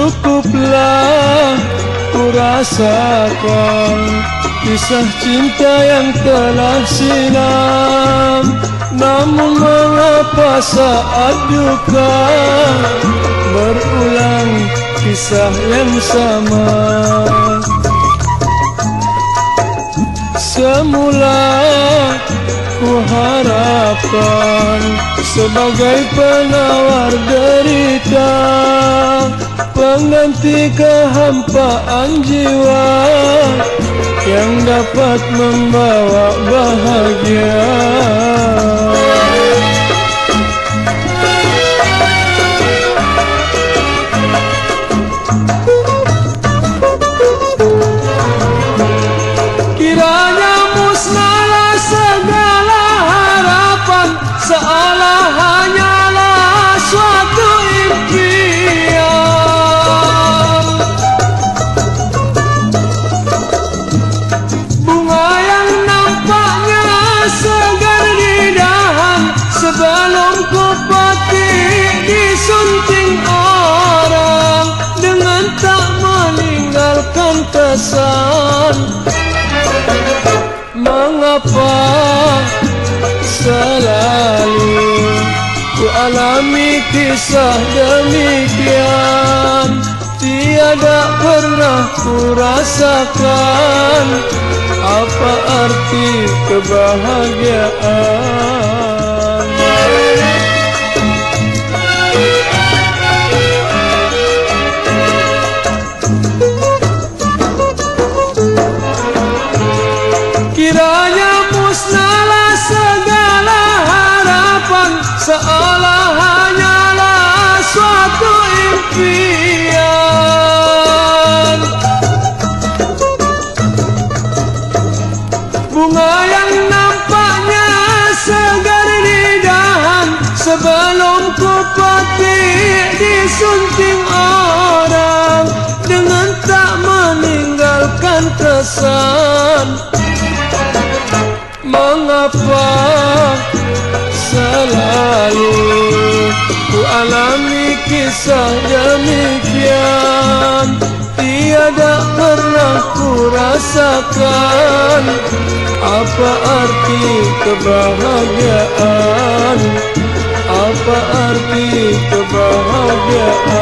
hiduplah ku rasakan Kisah cinta yang telah silam. Namun mengapa saat duka Berulang kisah yang sama? Semula ku harapkan Sebagai penawar derita Pengganti kehampaan jiwa Yang dapat membawa bahagia Sebelum ku petik disunting orang Dengan tak meninggalkan kesan. Mengapa selalu ku alami kisah demikian Tiada pernah ku rasakan Apa arti kebahagiaan Kiranya musnahlah segala harapan. Seolah hanyalah suatu impian. Bunga yang nampaknya segar di dahan. Sebelum ku petik disunting orang. Dengan tak meninggalkan kesan kisah demikian Tiada pernah ku rasakan. Apa arti kebahagiaan? Apa arti kebahagiaan